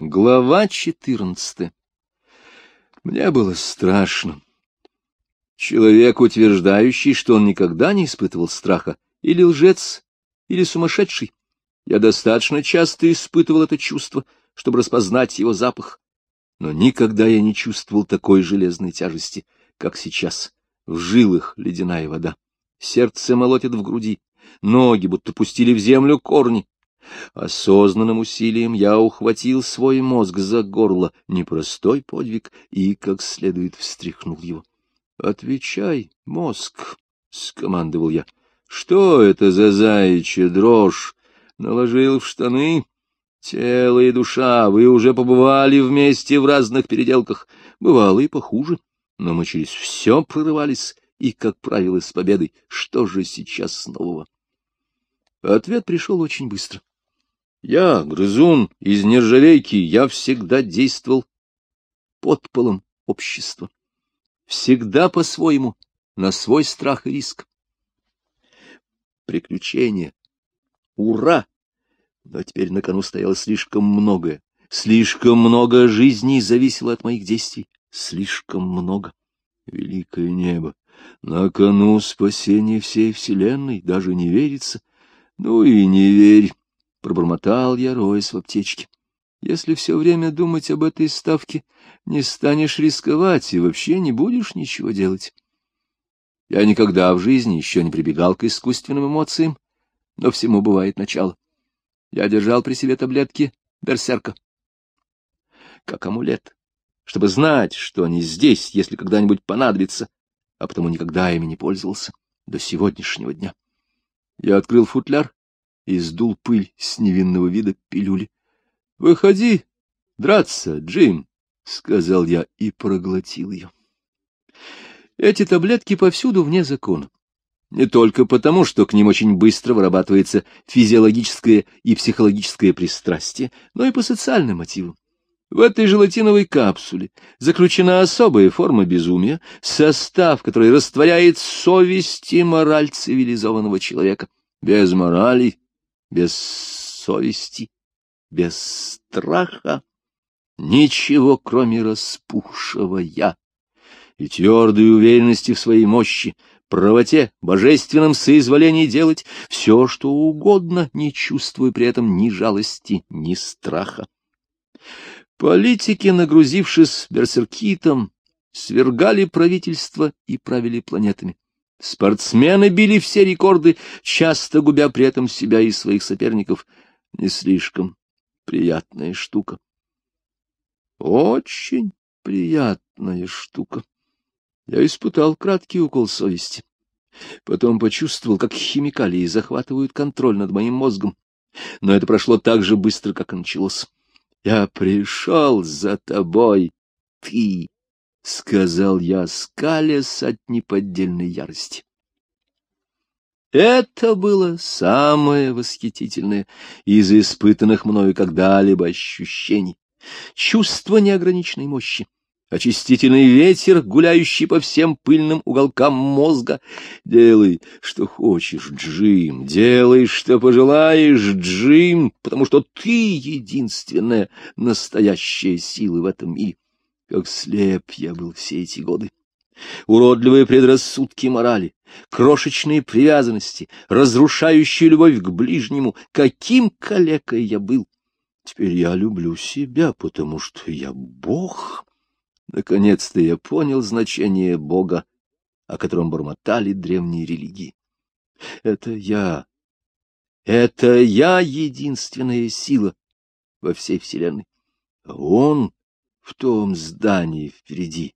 Глава четырнадцатая. Мне было страшно. Человек, утверждающий, что он никогда не испытывал страха, или лжец, или сумасшедший. Я достаточно часто испытывал это чувство, чтобы распознать его запах. Но никогда я не чувствовал такой железной тяжести, как сейчас. В жилах ледяная вода. Сердце молотит в груди. Ноги будто пустили в землю корни. Осознанным усилием я ухватил свой мозг за горло, непростой подвиг, и как следует встряхнул его. — Отвечай, мозг, — скомандовал я. — Что это за заячья дрожь? Наложил в штаны? Тело и душа, вы уже побывали вместе в разных переделках. Бывало и похуже, но мы через все прорывались, и, как правило, с победой. Что же сейчас нового? Ответ пришел очень быстро. Я, грызун из нержавейки, я всегда действовал под полом общества. Всегда по-своему, на свой страх и риск. Приключения. Ура! Но теперь на кону стояло слишком многое. Слишком много жизней зависело от моих действий. Слишком много. Великое небо. На кону спасение всей вселенной. Даже не верится. Ну и не верь. Пробормотал я, роясь в аптечке. Если все время думать об этой ставке, не станешь рисковать и вообще не будешь ничего делать. Я никогда в жизни еще не прибегал к искусственным эмоциям, но всему бывает начало. Я держал при себе таблетки берсерка, как амулет, чтобы знать, что они здесь, если когда-нибудь понадобится, а потому никогда ими не пользовался до сегодняшнего дня. Я открыл футляр и сдул пыль с невинного вида пилюли. — Выходи, драться, Джим, — сказал я и проглотил ее. Эти таблетки повсюду вне закона. Не только потому, что к ним очень быстро вырабатывается физиологическое и психологическое пристрастие, но и по социальным мотивам. В этой желатиновой капсуле заключена особая форма безумия, состав, который растворяет совесть и мораль цивилизованного человека. Без морали без совести, без страха, ничего, кроме распухшего «я» и твердой уверенности в своей мощи, правоте, божественном соизволении делать все, что угодно, не чувствуя при этом ни жалости, ни страха. Политики, нагрузившись берсеркитом, свергали правительство и правили планетами. Спортсмены били все рекорды, часто губя при этом себя и своих соперников. Не слишком приятная штука. Очень приятная штука. Я испытал краткий укол совести. Потом почувствовал, как химикалии захватывают контроль над моим мозгом. Но это прошло так же быстро, как и началось. Я пришел за тобой, ты — сказал я, скалясь от неподдельной ярости. Это было самое восхитительное из испытанных мною когда-либо ощущений. Чувство неограниченной мощи, очистительный ветер, гуляющий по всем пыльным уголкам мозга. Делай, что хочешь, Джим, делай, что пожелаешь, Джим, потому что ты единственная настоящая сила в этом мире. Как слеп я был все эти годы. Уродливые предрассудки морали, крошечные привязанности, разрушающие любовь к ближнему. Каким калекой я был! Теперь я люблю себя, потому что я Бог. Наконец-то я понял значение Бога, о котором бормотали древние религии. Это я. Это я единственная сила во всей вселенной. А он в том здании впереди,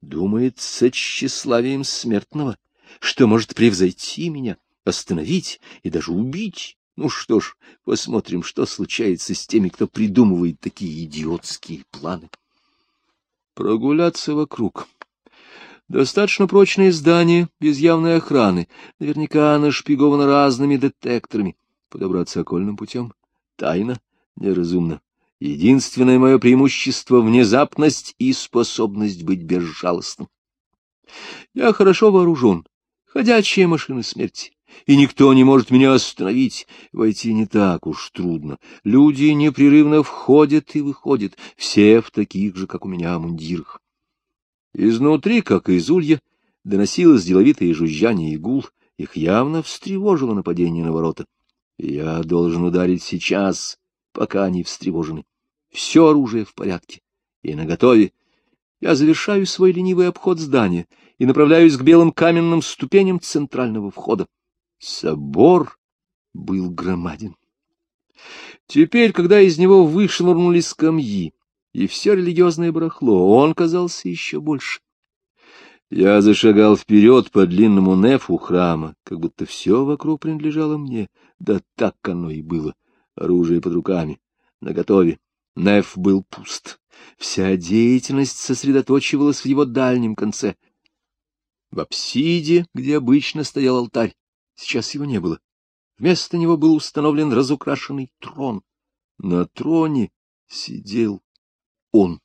думает с тщеславием смертного, что может превзойти меня, остановить и даже убить. Ну что ж, посмотрим, что случается с теми, кто придумывает такие идиотские планы. Прогуляться вокруг. Достаточно прочное здание, без явной охраны, наверняка нашпиговано разными детекторами. Подобраться окольным путем. Тайно, неразумно. Единственное мое преимущество — внезапность и способность быть безжалостным. Я хорошо вооружен, ходячая машина смерти, и никто не может меня остановить. Войти не так уж трудно. Люди непрерывно входят и выходят, все в таких же, как у меня, мундирах. Изнутри, как из улья, доносилось деловитое жужжание и гул. Их явно встревожило нападение на ворота. Я должен ударить сейчас, пока они встревожены. Все оружие в порядке и наготове. Я завершаю свой ленивый обход здания и направляюсь к белым каменным ступеням центрального входа. Собор был громаден. Теперь, когда из него вышвырнули скамьи и все религиозное барахло, он казался еще больше. Я зашагал вперед по длинному нефу храма, как будто все вокруг принадлежало мне. Да так оно и было. Оружие под руками, наготове. Неф был пуст. Вся деятельность сосредоточивалась в его дальнем конце. В апсиде, где обычно стоял алтарь, сейчас его не было. Вместо него был установлен разукрашенный трон. На троне сидел он,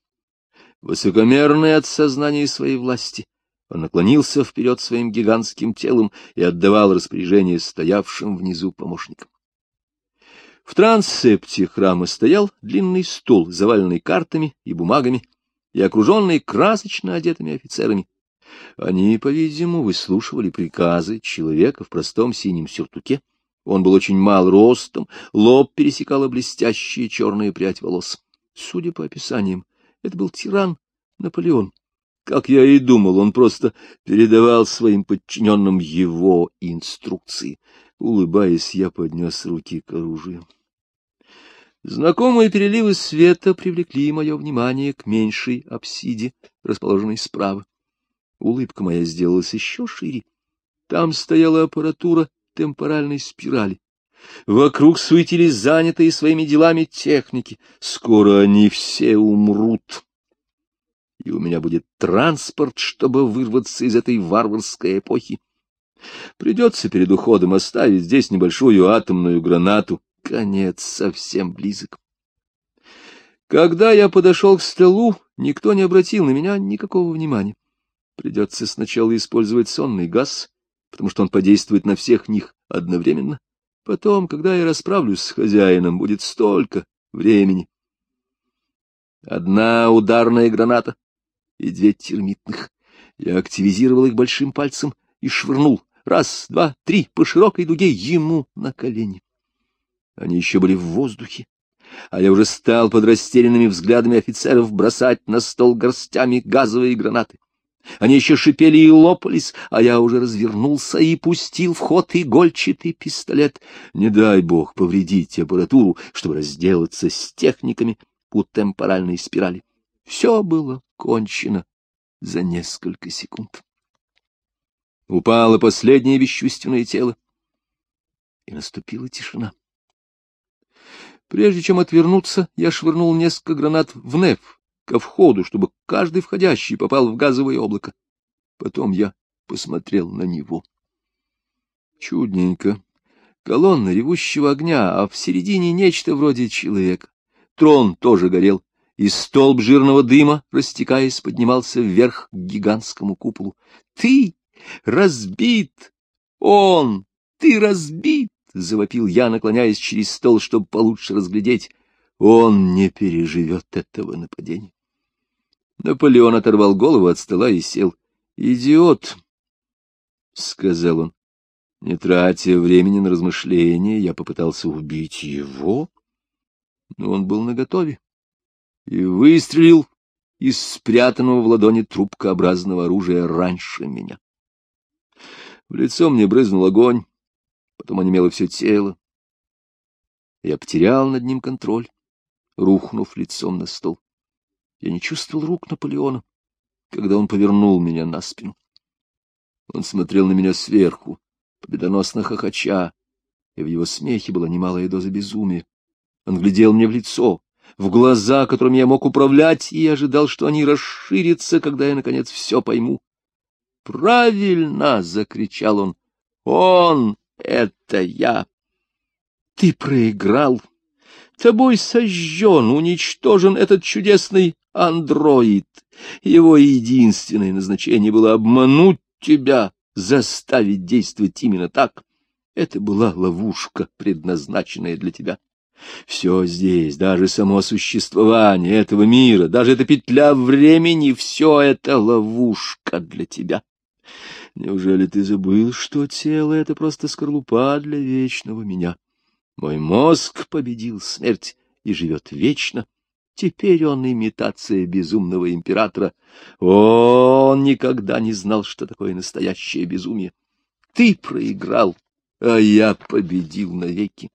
высокомерный от сознания своей власти. Он наклонился вперед своим гигантским телом и отдавал распоряжение стоявшим внизу помощникам. В трансепте храма стоял длинный стол, заваленный картами и бумагами, и окруженный красочно одетыми офицерами. Они, по-видимому, выслушивали приказы человека в простом синем сюртуке. Он был очень мал ростом, лоб пересекала блестящая черная прядь волос. Судя по описаниям, это был тиран Наполеон. Как я и думал, он просто передавал своим подчиненным его инструкции. Улыбаясь, я поднес руки к оружию. Знакомые переливы света привлекли мое внимание к меньшей апсиде, расположенной справа. Улыбка моя сделалась еще шире. Там стояла аппаратура темпоральной спирали. Вокруг суетились занятые своими делами техники. Скоро они все умрут. И у меня будет транспорт, чтобы вырваться из этой варварской эпохи. Придется перед уходом оставить здесь небольшую атомную гранату. Конец совсем близок. Когда я подошел к столу, никто не обратил на меня никакого внимания. Придется сначала использовать сонный газ, потому что он подействует на всех них одновременно. Потом, когда я расправлюсь с хозяином, будет столько времени. Одна ударная граната и две термитных. Я активизировал их большим пальцем и швырнул раз, два, три по широкой дуге ему на колени. Они еще были в воздухе, а я уже стал под растерянными взглядами офицеров бросать на стол горстями газовые гранаты. Они еще шипели и лопались, а я уже развернулся и пустил в ход игольчатый пистолет. Не дай бог повредить аппаратуру, чтобы разделаться с техниками у темпоральной спирали. Все было кончено за несколько секунд. Упало последнее бесчувственное тело, и наступила тишина. Прежде чем отвернуться, я швырнул несколько гранат в неф, ко входу, чтобы каждый входящий попал в газовое облако. Потом я посмотрел на него. Чудненько. Колонна ревущего огня, а в середине нечто вроде человека. Трон тоже горел, и столб жирного дыма, растекаясь, поднимался вверх к гигантскому куполу. — Ты разбит! Он! Ты разбит! — завопил я, наклоняясь через стол, чтобы получше разглядеть. Он не переживет этого нападения. Наполеон оторвал голову от стола и сел. — Идиот! — сказал он. Не тратя времени на размышления, я попытался убить его, но он был наготове и выстрелил из спрятанного в ладони трубкообразного оружия раньше меня. В лицо мне брызнул огонь, потом онемело все тело. Я потерял над ним контроль, рухнув лицом на стол. Я не чувствовал рук Наполеона, когда он повернул меня на спину. Он смотрел на меня сверху, победоносно хохоча, и в его смехе была немалая доза безумия. Он глядел мне в лицо, в глаза, которыми я мог управлять, и ожидал, что они расширятся, когда я, наконец, все пойму. «Правильно!» — закричал он. «Он — это я!» «Ты проиграл!» Тобой сожжен, уничтожен этот чудесный андроид. Его единственное назначение было обмануть тебя, заставить действовать именно так. Это была ловушка, предназначенная для тебя. Все здесь, даже само существование этого мира, даже эта петля времени, все это ловушка для тебя. Неужели ты забыл, что тело — это просто скорлупа для вечного меня? Мой мозг победил смерть и живет вечно. Теперь он имитация безумного императора. Он никогда не знал, что такое настоящее безумие. Ты проиграл, а я победил навеки.